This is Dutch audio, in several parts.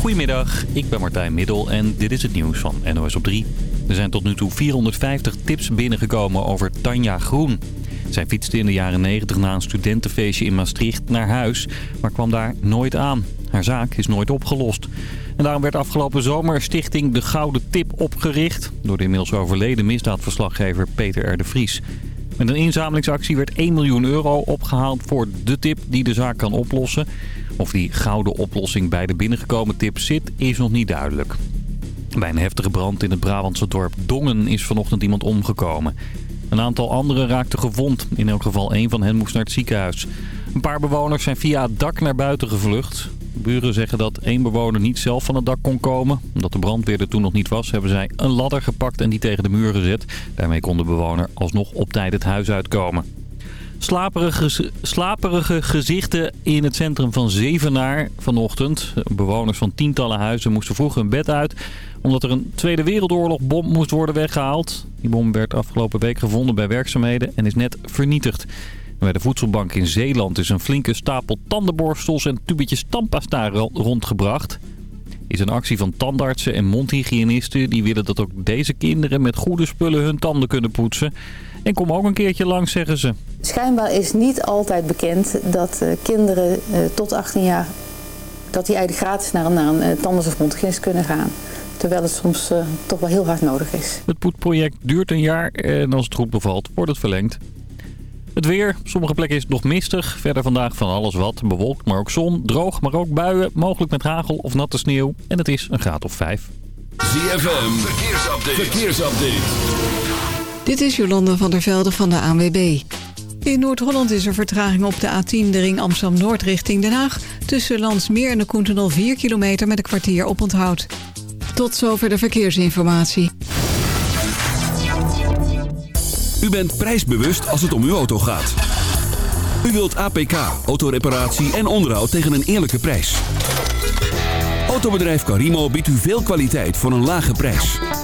Goedemiddag, ik ben Martijn Middel en dit is het nieuws van NOS op 3. Er zijn tot nu toe 450 tips binnengekomen over Tanja Groen. Zij fietste in de jaren 90 na een studentenfeestje in Maastricht naar huis, maar kwam daar nooit aan. Haar zaak is nooit opgelost. En daarom werd afgelopen zomer stichting De Gouden Tip opgericht... door de inmiddels overleden misdaadverslaggever Peter R. de Vries. Met een inzamelingsactie werd 1 miljoen euro opgehaald voor de tip die de zaak kan oplossen. Of die gouden oplossing bij de binnengekomen tip zit, is nog niet duidelijk. Bij een heftige brand in het Brabantse dorp Dongen is vanochtend iemand omgekomen. Een aantal anderen raakten gewond. In elk geval één van hen moest naar het ziekenhuis. Een paar bewoners zijn via het dak naar buiten gevlucht. Buren zeggen dat één bewoner niet zelf van het dak kon komen. Omdat de brandweer er toen nog niet was, hebben zij een ladder gepakt en die tegen de muur gezet. Daarmee kon de bewoner alsnog op tijd het huis uitkomen. Slaperige, slaperige gezichten in het centrum van Zevenaar vanochtend. Bewoners van tientallen huizen moesten vroeg hun bed uit... omdat er een Tweede Wereldoorlogbom moest worden weggehaald. Die bom werd afgelopen week gevonden bij werkzaamheden en is net vernietigd. Bij de voedselbank in Zeeland is een flinke stapel tandenborstels en tubetjes tandpasta rondgebracht. Is een actie van tandartsen en mondhygiënisten die willen dat ook deze kinderen met goede spullen hun tanden kunnen poetsen. En kom ook een keertje langs, zeggen ze. Schijnbaar is niet altijd bekend dat uh, kinderen uh, tot 18 jaar... dat die eigenlijk gratis naar, naar een uh, tandarts of mondhygiënist kunnen gaan. Terwijl het soms toch wel heel hard nodig is. Het poetproject duurt een jaar en als het goed bevalt wordt het verlengd. Het weer. Op sommige plekken is het nog mistig. Verder vandaag van alles wat. Bewolkt, maar ook zon. Droog, maar ook buien. Mogelijk met hagel of natte sneeuw. En het is een graad of vijf. ZFM. Verkeersupdate. Verkeersupdate. Dit is Jolanda van der Velde van de ANWB. In Noord-Holland is er vertraging op de A10, de ring Amsterdam-Noord richting Den Haag. Tussen Landsmeer en de Koentenol 4 kilometer met een kwartier op onthoud. Tot zover de verkeersinformatie. U bent prijsbewust als het om uw auto gaat. U wilt APK, autoreparatie en onderhoud tegen een eerlijke prijs. Autobedrijf Carimo biedt u veel kwaliteit voor een lage prijs.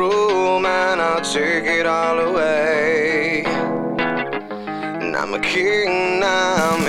Cruel man, I'll take it all away. And I'm a king, now I'm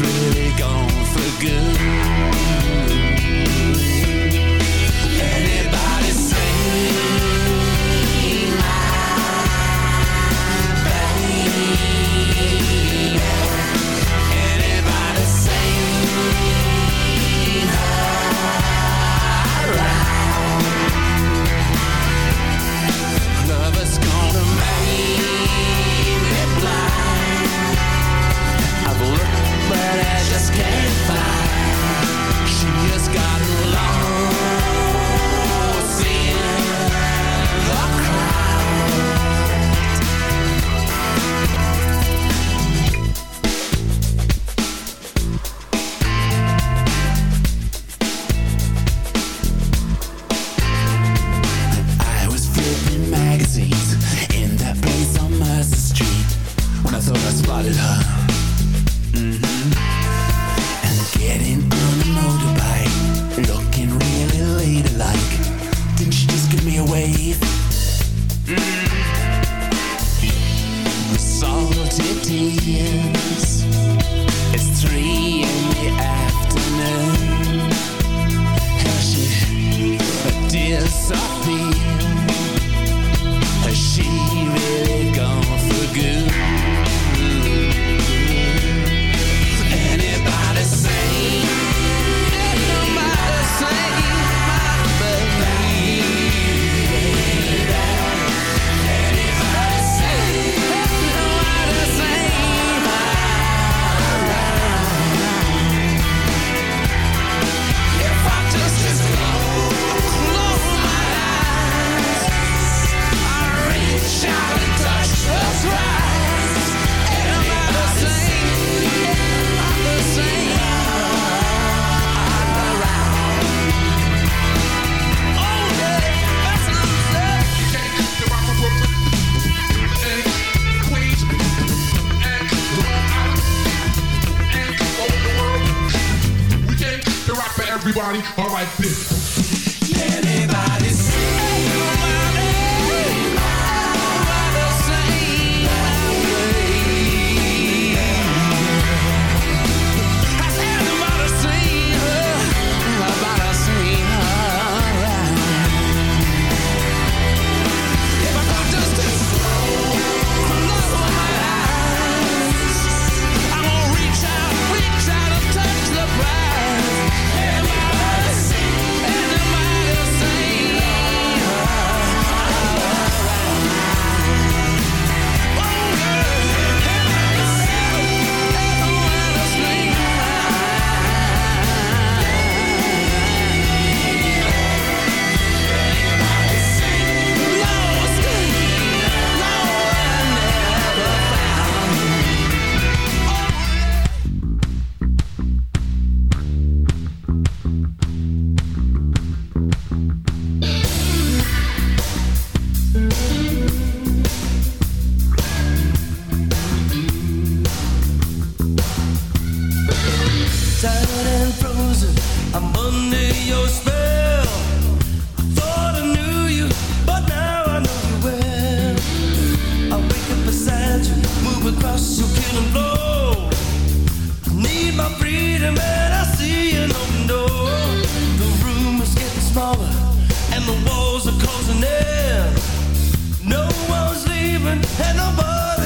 really gone for good. Alright, bitch. freedom and I see an open door. The room is getting smaller and the walls are closing in. No one's leaving and nobody.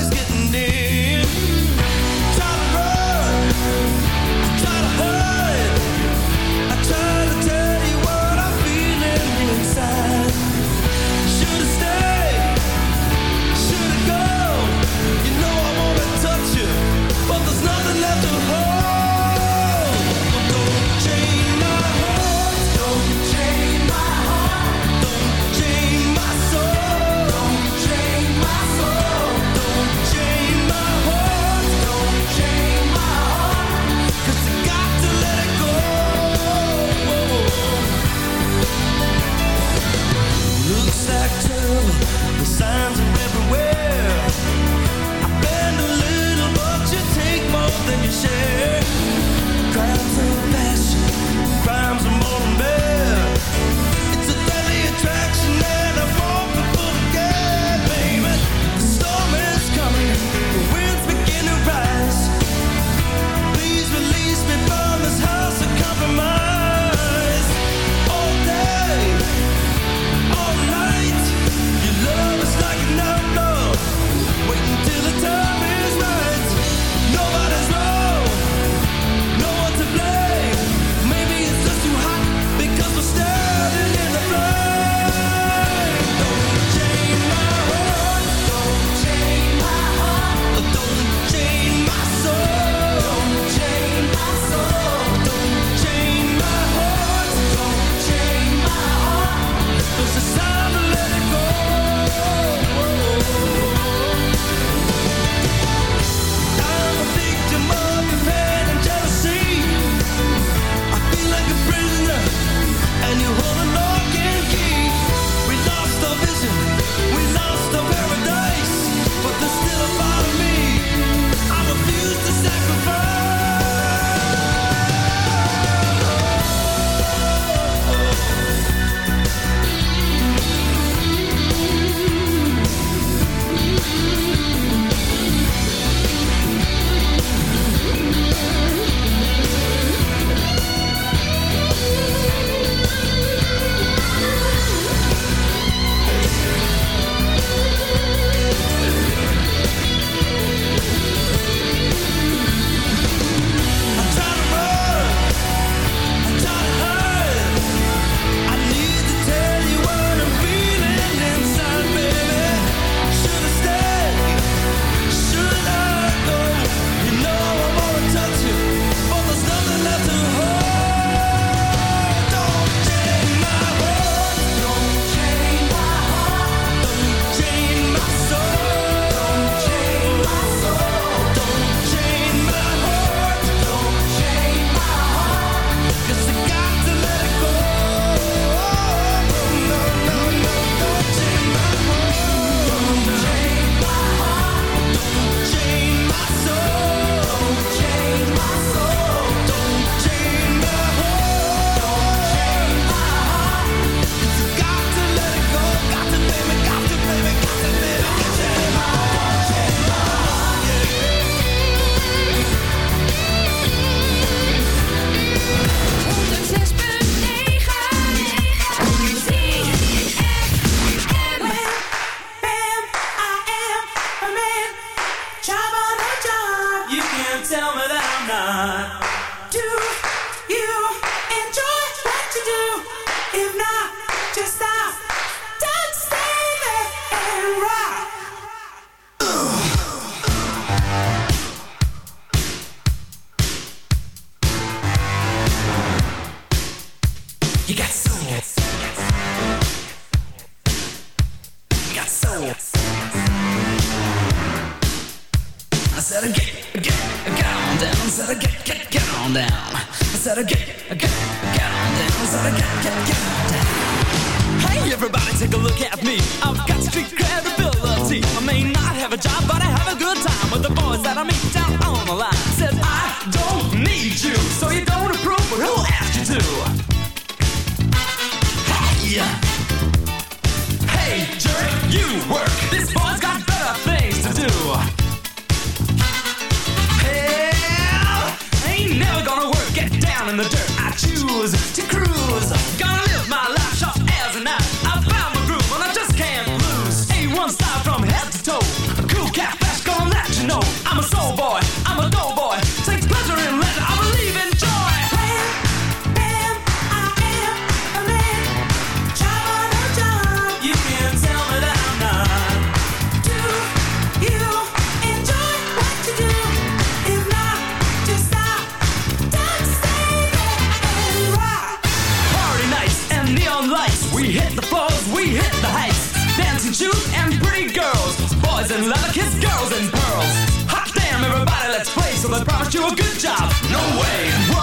shoes and pretty girls, boys and leather kiss girls and pearls. Hot damn, everybody, let's play. So they promised you a good job. No way.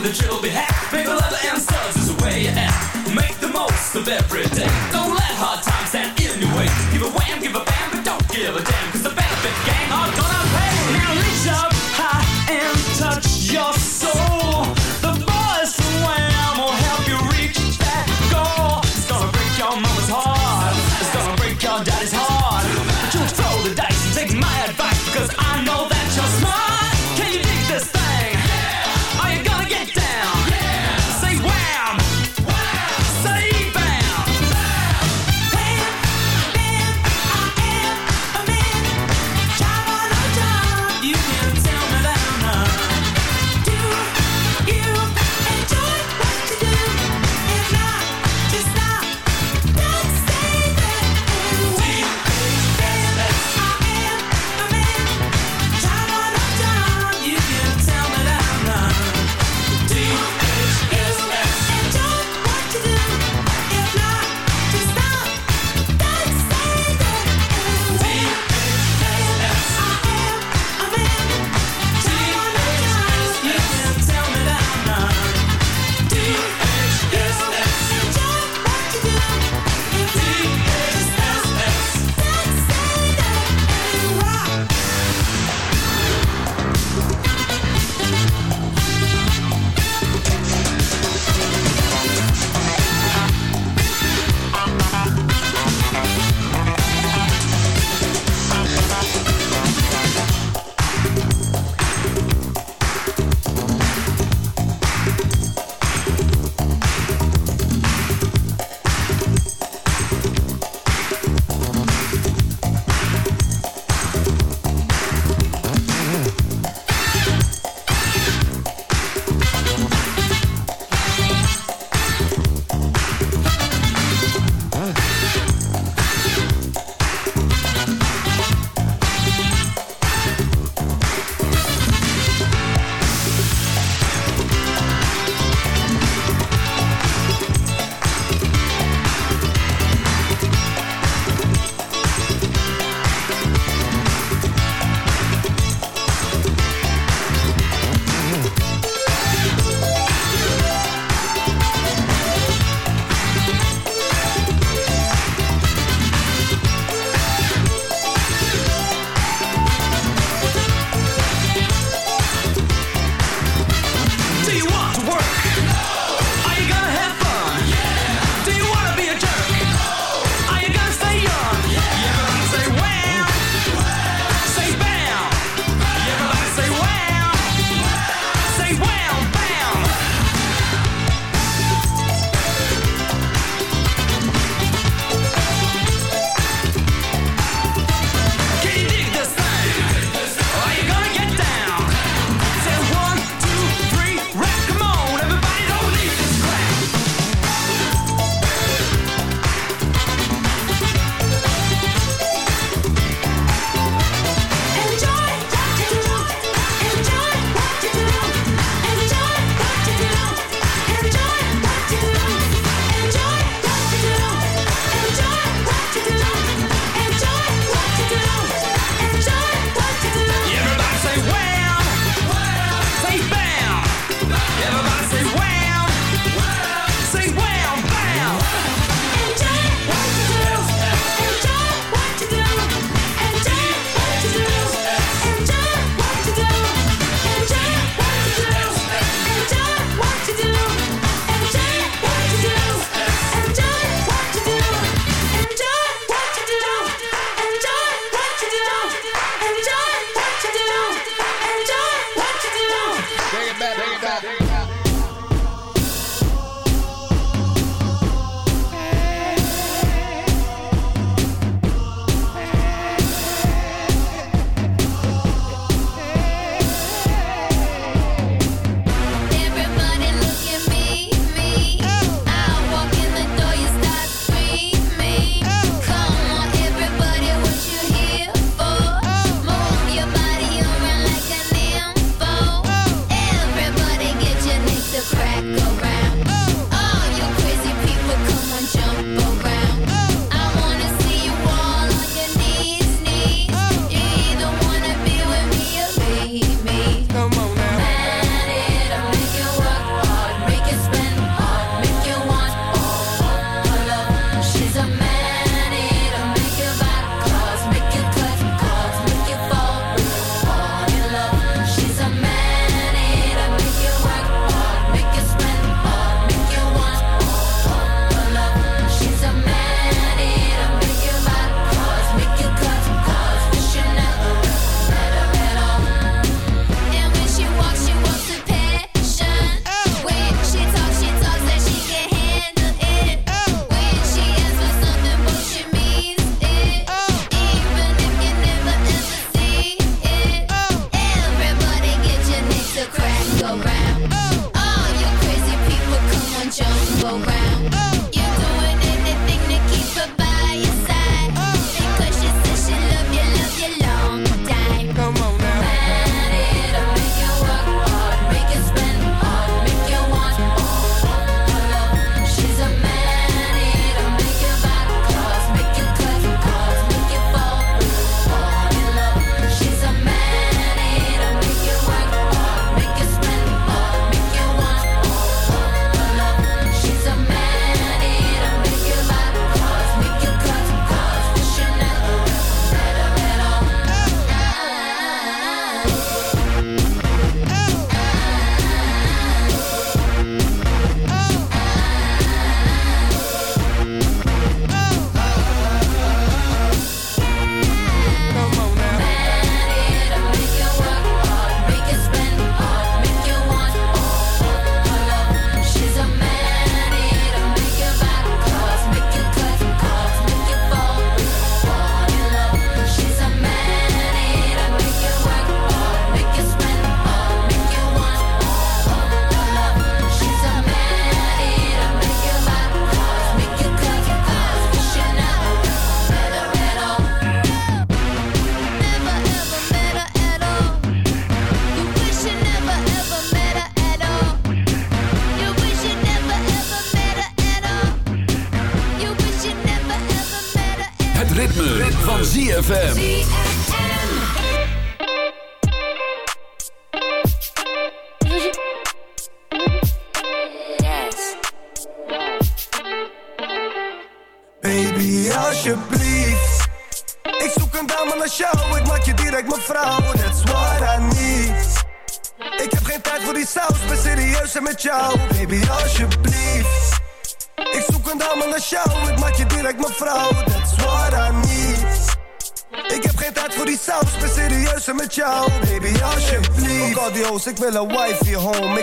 with a drill be hacked. Paper, leather, and studs is the way you act. Make the most of every day. Don't let hard times stand in your way. Give a wham, give a bam, but don't give a damn. Audio's, ik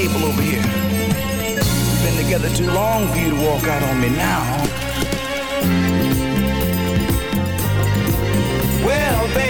Table over here. We've been together too long for you to walk out on me now. Well, baby,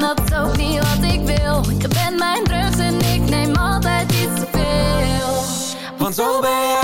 veranderen. Dat is ook niet wat ik wil. Je bent mijn drugs en ik neem altijd iets te veel. Want zo ben jij.